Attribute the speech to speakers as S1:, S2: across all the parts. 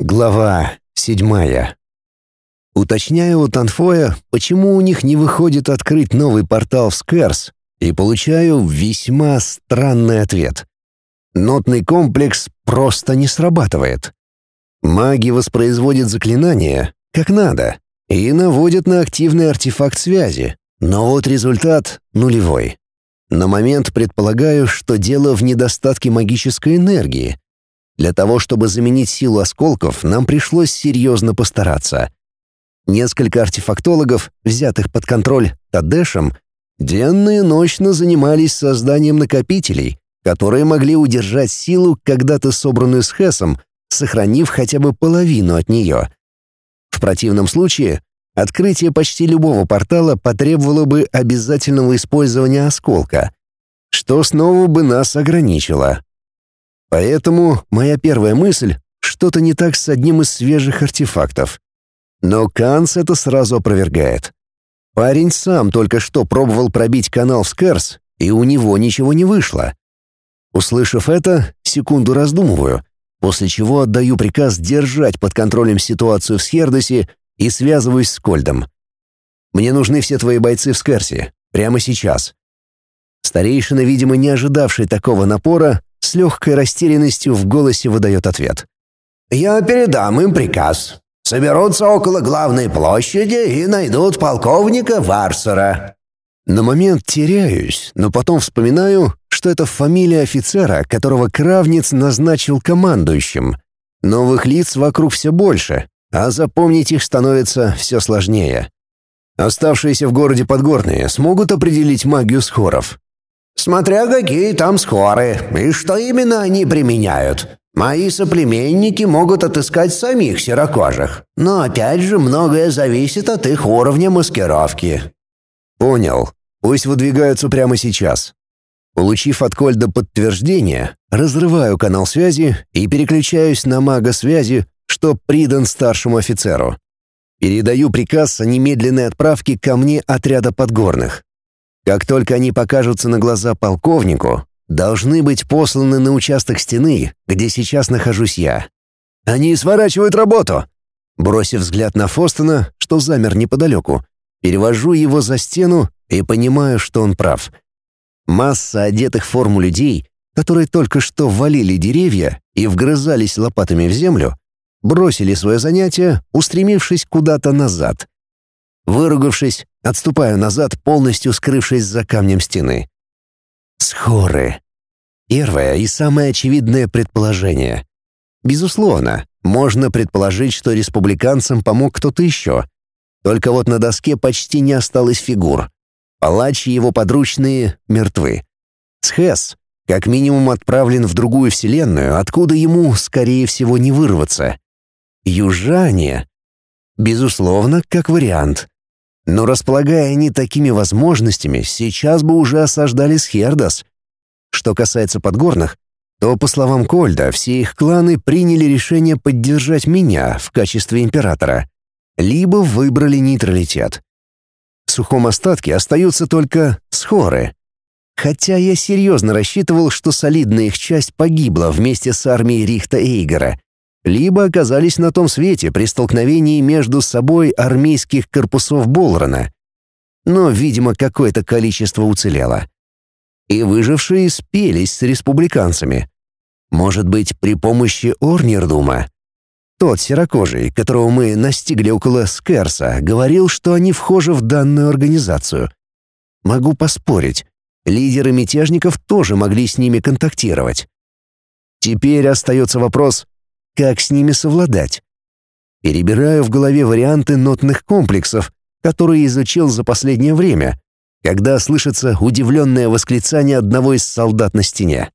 S1: Глава седьмая. Уточняю у Танфоя, почему у них не выходит открыть новый портал в Скэрс, и получаю весьма странный ответ. Нотный комплекс просто не срабатывает. Маги воспроизводят заклинания, как надо, и наводят на активный артефакт связи, но вот результат нулевой. На момент предполагаю, что дело в недостатке магической энергии, для того, чтобы заменить силу осколков, нам пришлось серьезно постараться. Несколько артефактологов, взятых под контроль Тадешем, денно и ночно занимались созданием накопителей, которые могли удержать силу, когда-то собранную с Хесом, сохранив хотя бы половину от нее. В противном случае открытие почти любого портала потребовало бы обязательного использования осколка, что снова бы нас ограничило. Поэтому моя первая мысль — что-то не так с одним из свежих артефактов. Но Канц это сразу опровергает. Парень сам только что пробовал пробить канал в Скерс, и у него ничего не вышло. Услышав это, секунду раздумываю, после чего отдаю приказ держать под контролем ситуацию в Схердосе и связываюсь с Кольдом. «Мне нужны все твои бойцы в Скерсе. Прямо сейчас». Старейшина, видимо, не ожидавший такого напора, с легкой растерянностью в голосе выдает ответ.
S2: «Я передам им приказ. Соберутся около главной площади и найдут полковника Варсера».
S1: На момент теряюсь, но потом вспоминаю, что это фамилия офицера, которого Кравниц назначил командующим. Новых лиц вокруг все больше, а запомнить их становится все сложнее. Оставшиеся в городе подгорные смогут определить магию схоров.
S2: Смотря какие там скоры и что именно они применяют. Мои соплеменники могут отыскать самих серокожих, но опять же многое зависит от их уровня маскировки.
S1: Понял. Пусть выдвигаются прямо сейчас. Получив от Кольда подтверждение, разрываю канал связи и переключаюсь на мага связи, что придан старшему офицеру. Передаю приказ о немедленной отправке ко мне отряда подгорных. Как только они покажутся на глаза полковнику, должны быть посланы на участок стены, где сейчас нахожусь я. Они сворачивают работу. Бросив взгляд на Фостона, что замер неподалеку, перевожу его за стену и понимаю, что он прав. Масса одетых в форму людей, которые только что валили деревья и вгрызались лопатами в землю, бросили свое занятие, устремившись куда-то назад. Выругавшись, отступаю назад, полностью скрывшись за камнем стены. Схоры. Первое и самое очевидное предположение. Безусловно, можно предположить, что республиканцам помог кто-то еще. Только вот на доске почти не осталось фигур. Палач и его подручные мертвы. Схес, как минимум, отправлен в другую вселенную, откуда ему, скорее всего, не вырваться. Южане. Безусловно, как вариант. Но располагая они такими возможностями, сейчас бы уже осаждали Схердас. Что касается подгорных, то, по словам Кольда, все их кланы приняли решение поддержать меня в качестве императора, либо выбрали нейтралитет. В сухом остатке остаются только схоры. Хотя я серьезно рассчитывал, что солидная их часть погибла вместе с армией Рихта Эйгора, либо оказались на том свете при столкновении между собой армейских корпусов Болрона. Но, видимо, какое-то количество уцелело. И выжившие спелись с республиканцами. Может быть, при помощи Орнирдума? Тот серокожий, которого мы настигли около Скерса, говорил, что они вхожи в данную организацию. Могу поспорить, лидеры мятежников тоже могли с ними контактировать. Теперь остается вопрос, как с ними совладать? Перебираю в голове варианты нотных комплексов, которые изучил за последнее время, когда слышится удивленное восклицание одного из солдат на стене.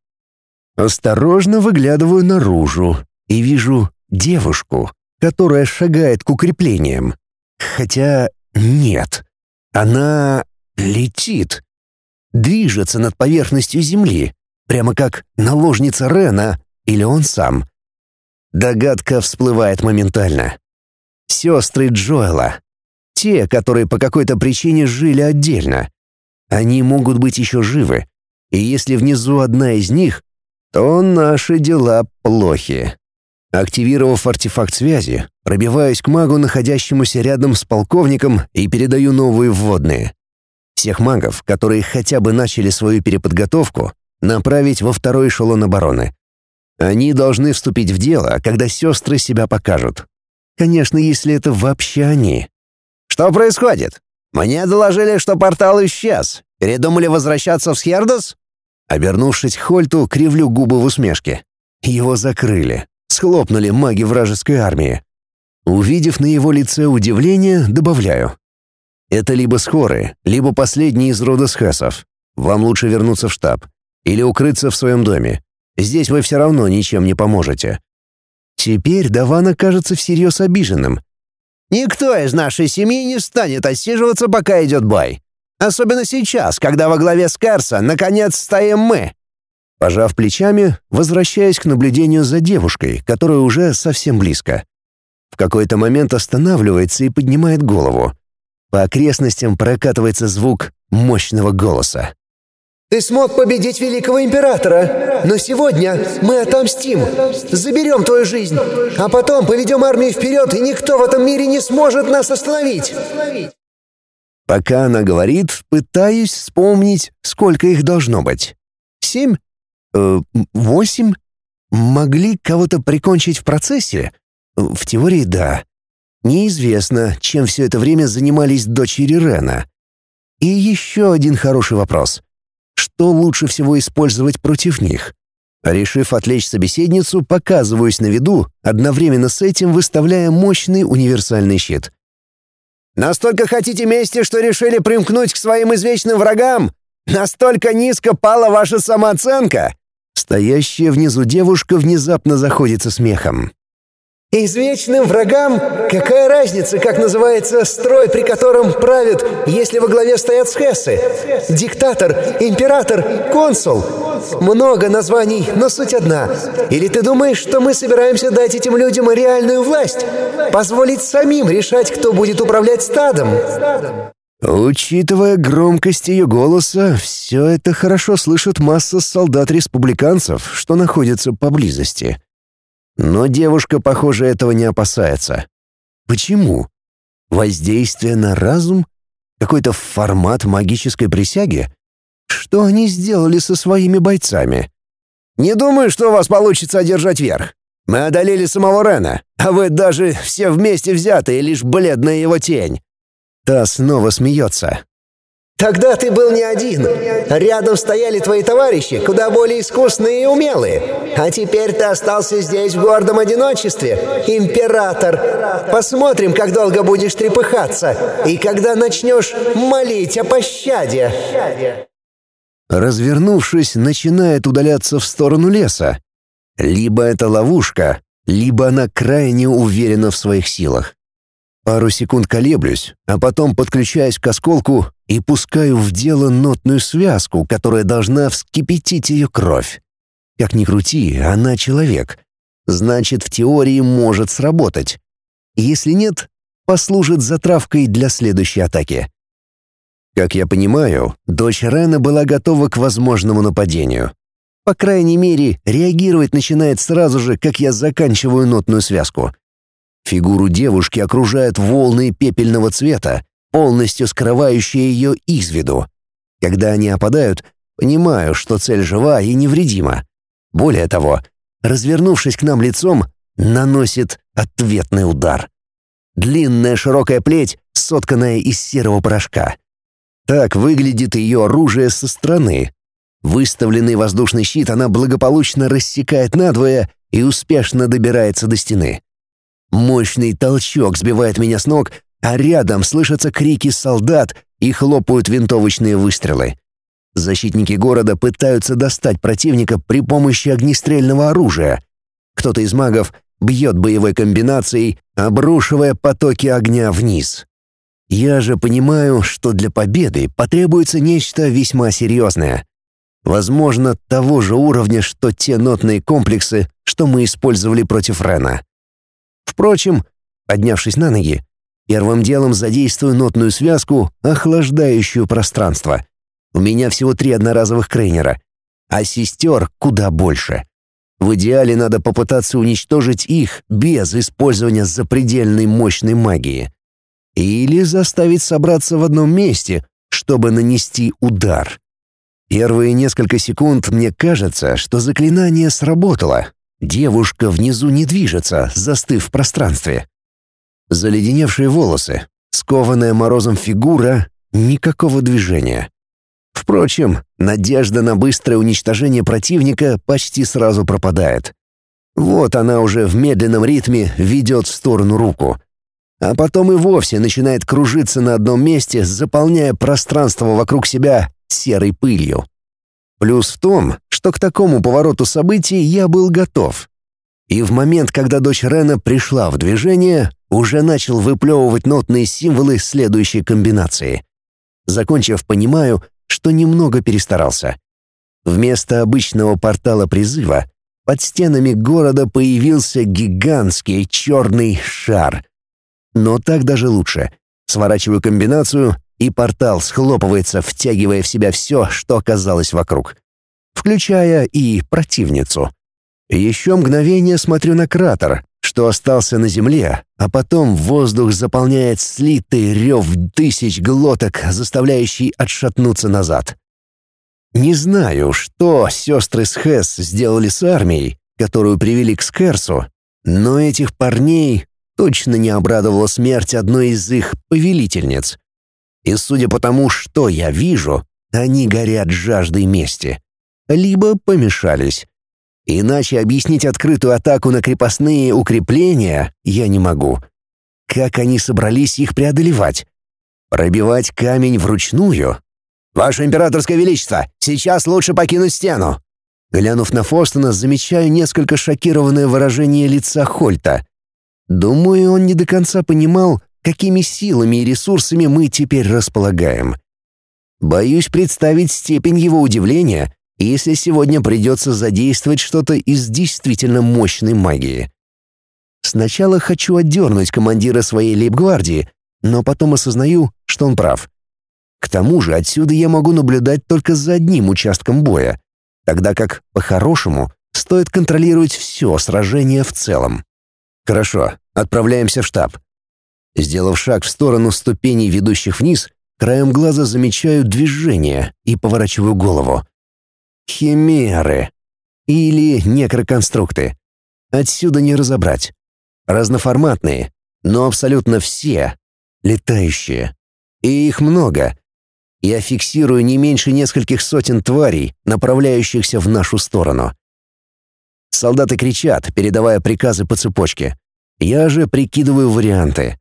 S1: Осторожно выглядываю наружу и вижу девушку, которая шагает к укреплениям. Хотя нет, она летит, движется над поверхностью земли, прямо как наложница Рена или он сам. Догадка всплывает моментально. Сестры Джоэла. Те, которые по какой-то причине жили отдельно. Они могут быть еще живы. И если внизу одна из них, то наши дела плохи. Активировав артефакт связи, пробиваюсь к магу, находящемуся рядом с полковником, и передаю новые вводные. Всех магов, которые хотя бы начали свою переподготовку, направить во второй эшелон обороны. Они должны вступить в дело, когда сестры себя покажут. Конечно, если это вообще они.
S2: «Что происходит? Мне доложили, что портал исчез. Передумали возвращаться в Схердос?»
S1: Обернувшись к Хольту, кривлю губы в усмешке. Его закрыли схлопнули маги вражеской армии. Увидев на его лице удивление, добавляю. Это либо скорые, либо последние из рода схасов. Вам лучше вернуться в штаб. Или укрыться в своем доме. Здесь вы все равно ничем не поможете. Теперь Давана кажется всерьез обиженным.
S2: «Никто из нашей семьи не станет отсиживаться, пока идет бой. Особенно сейчас, когда во главе Скарса наконец стоим мы.
S1: Пожав плечами, возвращаясь к наблюдению за девушкой, которая уже совсем близко. В какой-то момент останавливается и поднимает голову. По окрестностям прокатывается звук мощного голоса.
S3: «Ты смог победить великого императора, но сегодня мы отомстим, заберем твою жизнь, а потом поведем армию вперед, и никто в этом мире не сможет нас остановить!»
S1: Пока она говорит, пытаюсь вспомнить, сколько их должно быть. Семь? Э, восемь? Могли кого-то прикончить в процессе? В теории, да. Неизвестно, чем все это время занимались дочери Рена. И еще один хороший вопрос. Что лучше всего использовать против них? Решив отвлечь собеседницу, показываюсь на виду, одновременно с этим выставляя мощный универсальный щит.
S2: «Настолько хотите мести, что решили примкнуть к своим извечным врагам? Настолько низко пала ваша самооценка?
S1: Стоящая внизу девушка внезапно заходится смехом.
S3: «Извечным врагам? Какая разница, как называется строй, при котором правят, если во главе стоят схессы? Диктатор, император, консул? Много названий, но суть одна. Или ты думаешь, что мы собираемся дать этим людям реальную власть? Позволить самим решать, кто будет управлять стадом?»
S1: Учитывая громкость ее голоса, все это хорошо слышит масса солдат-республиканцев, что находятся поблизости. Но девушка, похоже, этого не опасается. Почему? Воздействие на разум? Какой-то формат магической присяги? Что они сделали со своими бойцами?
S2: «Не думаю, что у вас получится одержать верх. Мы одолели самого Рена, а вы даже все вместе взятые, лишь бледная его тень.
S1: Та снова смеется.
S3: «Тогда ты был не один. Рядом стояли твои товарищи, куда более искусные и умелые. А теперь ты остался здесь в гордом одиночестве. Император. Посмотрим, как долго будешь трепыхаться. И когда начнешь молить о пощаде».
S1: Развернувшись, начинает удаляться в сторону леса. Либо это ловушка, либо она крайне уверена в своих силах. Пару секунд колеблюсь, а потом подключаюсь к осколку и пускаю в дело нотную связку, которая должна вскипятить ее кровь. Как ни крути, она человек. Значит, в теории может сработать. Если нет, послужит затравкой для следующей атаки. Как я понимаю, дочь Рена была готова к возможному нападению. По крайней мере, реагировать начинает сразу же, как я заканчиваю нотную связку — Фигуру девушки окружают волны пепельного цвета, полностью скрывающие ее из виду. Когда они опадают, понимаю, что цель жива и невредима. Более того, развернувшись к нам лицом, наносит ответный удар. Длинная широкая плеть, сотканная из серого порошка. Так выглядит ее оружие со стороны. Выставленный воздушный щит она благополучно рассекает надвое и успешно добирается до стены. Мощный толчок сбивает меня с ног, а рядом слышатся крики солдат и хлопают винтовочные выстрелы. Защитники города пытаются достать противника при помощи огнестрельного оружия. Кто-то из магов бьет боевой комбинацией, обрушивая потоки огня вниз. Я же понимаю, что для победы потребуется нечто весьма серьезное. Возможно, того же уровня, что те нотные комплексы, что мы использовали против Рена. Впрочем, поднявшись на ноги, первым делом задействую нотную связку, охлаждающую пространство. У меня всего три одноразовых крейнера, а сестер куда больше. В идеале надо попытаться уничтожить их без использования запредельной мощной магии. Или заставить собраться в одном месте, чтобы нанести удар. Первые несколько секунд мне кажется, что заклинание сработало. Девушка внизу не движется, застыв в пространстве. Заледеневшие волосы, скованная морозом фигура, никакого движения. Впрочем, надежда на быстрое уничтожение противника почти сразу пропадает. Вот она уже в медленном ритме ведет в сторону руку. А потом и вовсе начинает кружиться на одном месте, заполняя пространство вокруг себя серой пылью. Плюс в том, что к такому повороту событий я был готов. И в момент, когда дочь Рена пришла в движение, уже начал выплевывать нотные символы следующей комбинации. Закончив, понимаю, что немного перестарался. Вместо обычного портала призыва под стенами города появился гигантский черный шар. Но так даже лучше. Сворачиваю комбинацию, и портал схлопывается, втягивая в себя все, что оказалось вокруг. Включая и противницу. Еще мгновение смотрю на кратер, что остался на земле, а потом воздух заполняет слитый рев тысяч глоток, заставляющий отшатнуться назад. Не знаю, что сестры Схэс сделали с армией, которую привели к Скерсу, но этих парней точно не обрадовала смерть одной из их повелительниц. И судя по тому, что я вижу, они горят жаждой мести. Либо помешались. Иначе объяснить открытую атаку на крепостные укрепления я не могу. Как они собрались их преодолевать? Пробивать камень вручную? «Ваше императорское величество, сейчас лучше покинуть стену!» Глянув на Фостона, замечаю несколько шокированное выражение лица Хольта. Думаю, он не до конца понимал, какими силами и ресурсами мы теперь располагаем. Боюсь представить степень его удивления, если сегодня придется задействовать что-то из действительно мощной магии. Сначала хочу отдернуть командира своей лейб-гвардии, но потом осознаю, что он прав. К тому же отсюда я могу наблюдать только за одним участком боя, тогда как, по-хорошему, стоит контролировать все сражение в целом. Хорошо, отправляемся в штаб. Сделав шаг в сторону ступеней, ведущих вниз, краем глаза замечаю движение и поворачиваю голову. Химеры. Или некроконструкты. Отсюда не разобрать. Разноформатные, но абсолютно все. Летающие. И их много. Я фиксирую не меньше нескольких сотен тварей, направляющихся в нашу сторону. Солдаты кричат, передавая приказы по цепочке. Я же прикидываю варианты.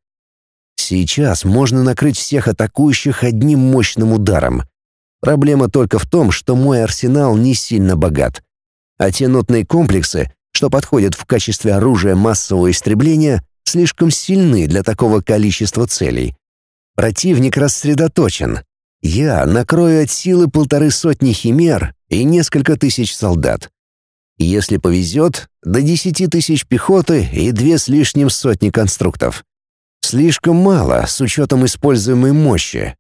S1: Сейчас можно накрыть всех атакующих одним мощным ударом. Проблема только в том, что мой арсенал не сильно богат. А те нотные комплексы, что подходят в качестве оружия массового истребления, слишком сильны для такого количества целей. Противник рассредоточен. Я накрою от силы полторы сотни химер и несколько тысяч солдат. Если повезет, до десяти тысяч пехоты и две с лишним сотни конструктов. Слишком мало с учетом используемой мощи,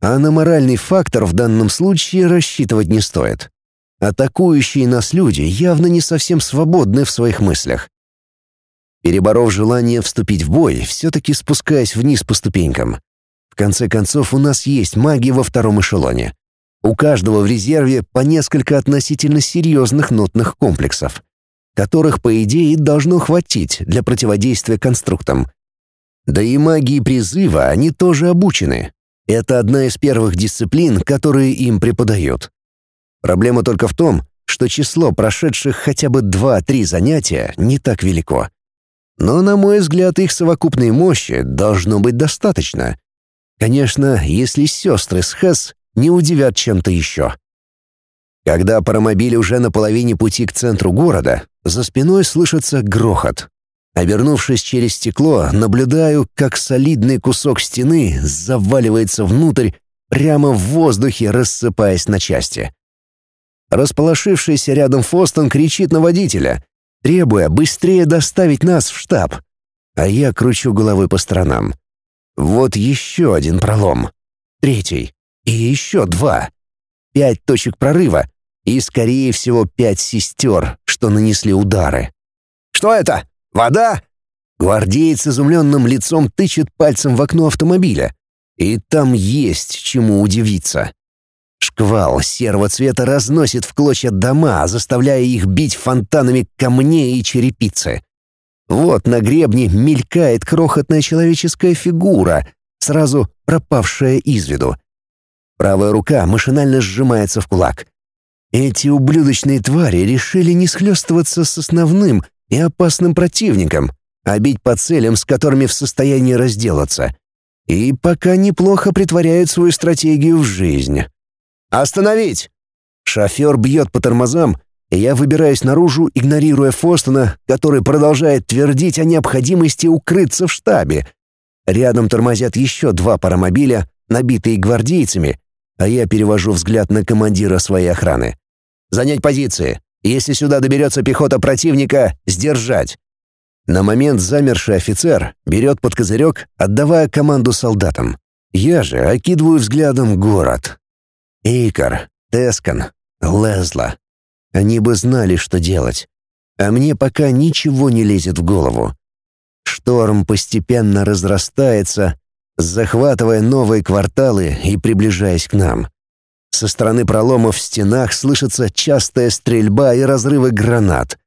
S1: а на моральный фактор в данном случае рассчитывать не стоит. Атакующие нас люди явно не совсем свободны в своих мыслях. Переборов желание вступить в бой, все-таки спускаясь вниз по ступенькам. В конце концов, у нас есть маги во втором эшелоне. У каждого в резерве по несколько относительно серьезных нотных комплексов, которых, по идее, должно хватить для противодействия конструктам. Да и магии призыва они тоже обучены, это одна из первых дисциплин, которые им преподают. Проблема только в том, что число прошедших хотя бы 2-3 занятия не так велико. Но, на мой взгляд, их совокупной мощи должно быть достаточно. Конечно, если сестры с Хэс не удивят чем-то еще. Когда паромобиль уже на половине пути к центру города, за спиной слышится грохот. Обернувшись через стекло, наблюдаю, как солидный кусок стены заваливается внутрь, прямо в воздухе рассыпаясь на части. Расположившийся рядом Фостон кричит на водителя, требуя быстрее доставить нас в штаб. А я кручу головой по сторонам. Вот еще один пролом. Третий. И еще два. Пять точек прорыва. И, скорее всего, пять сестер, что нанесли удары.
S2: «Что это? Вода?»
S1: Гвардеец изумленным лицом тычет пальцем в окно автомобиля. И там есть чему удивиться. Шквал серого цвета разносит в клочья дома, заставляя их бить фонтанами камней и черепицы. Вот на гребне мелькает крохотная человеческая фигура, сразу пропавшая из виду. Правая рука машинально сжимается в кулак. Эти ублюдочные твари решили не схлестываться с основным и опасным противником, а бить по целям, с которыми в состоянии разделаться. И пока неплохо притворяют свою стратегию в жизнь. «Остановить!» Шофер бьет по тормозам, и я выбираюсь наружу, игнорируя Фостона, который продолжает твердить о необходимости укрыться в штабе. Рядом тормозят еще два паромобиля, набитые гвардейцами, а я перевожу взгляд на командира своей охраны. «Занять позиции. Если сюда доберется пехота противника, сдержать». На момент замерший офицер берет под козырек, отдавая команду солдатам. Я же окидываю взглядом город. Эйкар, Тескан, Лезла. Они бы знали, что делать. А мне пока ничего не лезет в голову. Шторм постепенно разрастается, захватывая новые кварталы и приближаясь к нам. Со стороны проломов в стенах слышится частая стрельба и разрывы гранат.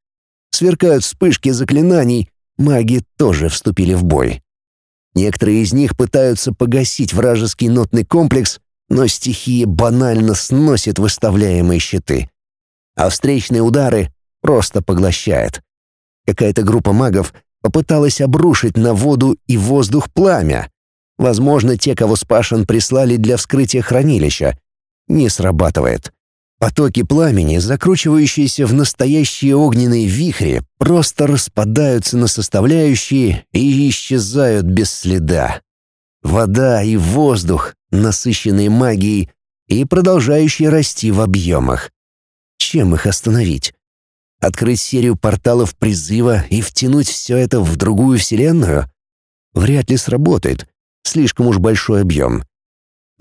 S1: Сверкают вспышки заклинаний, маги тоже вступили в бой. Некоторые из них пытаются погасить вражеский нотный комплекс, но стихия банально сносит выставляемые щиты. А встречные удары просто поглощает. Какая-то группа магов попыталась обрушить на воду и воздух пламя. Возможно, те, кого Спашин прислали для вскрытия хранилища. Не срабатывает. Потоки пламени, закручивающиеся в настоящие огненные вихри, просто распадаются на составляющие и исчезают без следа. Вода и воздух, насыщенные магией и продолжающие расти в объемах. Чем их остановить? Открыть серию порталов призыва и втянуть все это в другую вселенную? Вряд ли сработает. Слишком уж большой объем.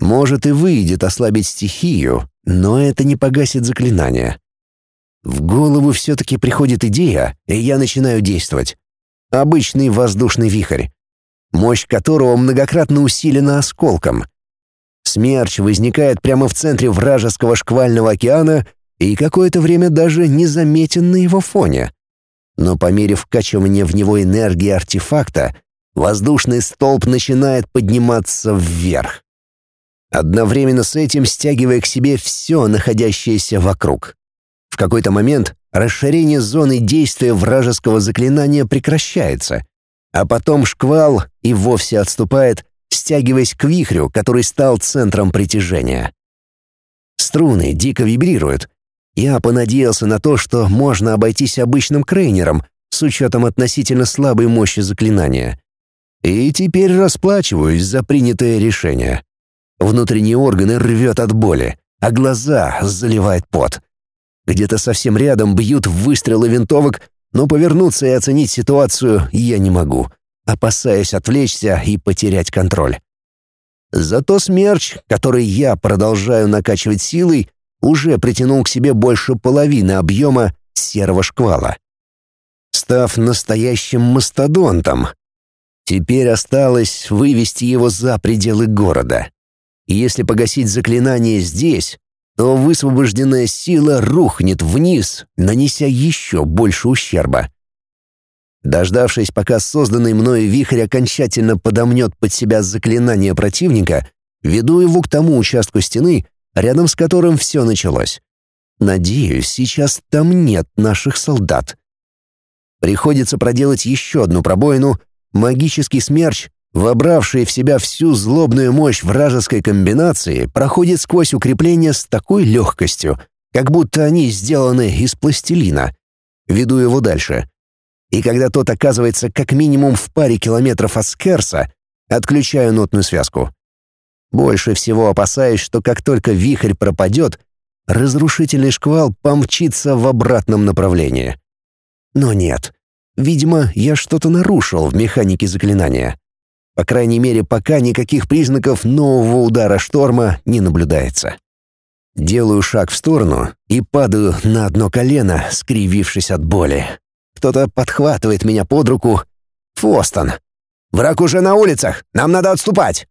S1: Может и выйдет ослабить стихию, но это не погасит заклинание. В голову все-таки приходит идея, и я начинаю действовать. Обычный воздушный вихрь мощь которого многократно усилена осколком. Смерч возникает прямо в центре вражеского шквального океана и какое-то время даже не заметен на его фоне. Но по мере вкачивания в него энергии артефакта, воздушный столб начинает подниматься вверх. Одновременно с этим стягивая к себе все находящееся вокруг. В какой-то момент расширение зоны действия вражеского заклинания прекращается, а потом шквал и вовсе отступает, стягиваясь к вихрю, который стал центром притяжения. Струны дико вибрируют. Я понадеялся на то, что можно обойтись обычным крейнером с учетом относительно слабой мощи заклинания. И теперь расплачиваюсь за принятое решение. Внутренние органы рвет от боли, а глаза заливает пот. Где-то совсем рядом бьют выстрелы винтовок, но повернуться и оценить ситуацию я не могу, опасаясь отвлечься и потерять контроль. Зато смерч, который я продолжаю накачивать силой, уже притянул к себе больше половины объема серого шквала. Став настоящим мастодонтом, теперь осталось вывести его за пределы города. Если погасить заклинание здесь, то высвобожденная сила рухнет вниз, нанеся еще больше ущерба. Дождавшись, пока созданный мною вихрь окончательно подомнет под себя заклинание противника, веду его к тому участку стены, рядом с которым все началось. Надеюсь, сейчас там нет наших солдат. Приходится проделать еще одну пробоину. Магический смерч вобравший в себя всю злобную мощь вражеской комбинации, проходит сквозь укрепления с такой легкостью, как будто они сделаны из пластилина. Веду его дальше. И когда тот оказывается как минимум в паре километров от Скерса, отключаю нотную связку. Больше всего опасаюсь, что как только вихрь пропадет, разрушительный шквал помчится в обратном направлении. Но нет. Видимо, я что-то нарушил в механике заклинания. По крайней мере, пока никаких признаков нового удара шторма не наблюдается. Делаю шаг в сторону и падаю на одно колено, скривившись от боли. Кто-то подхватывает меня под руку. Фостон. «Враг уже на улицах! Нам надо отступать!»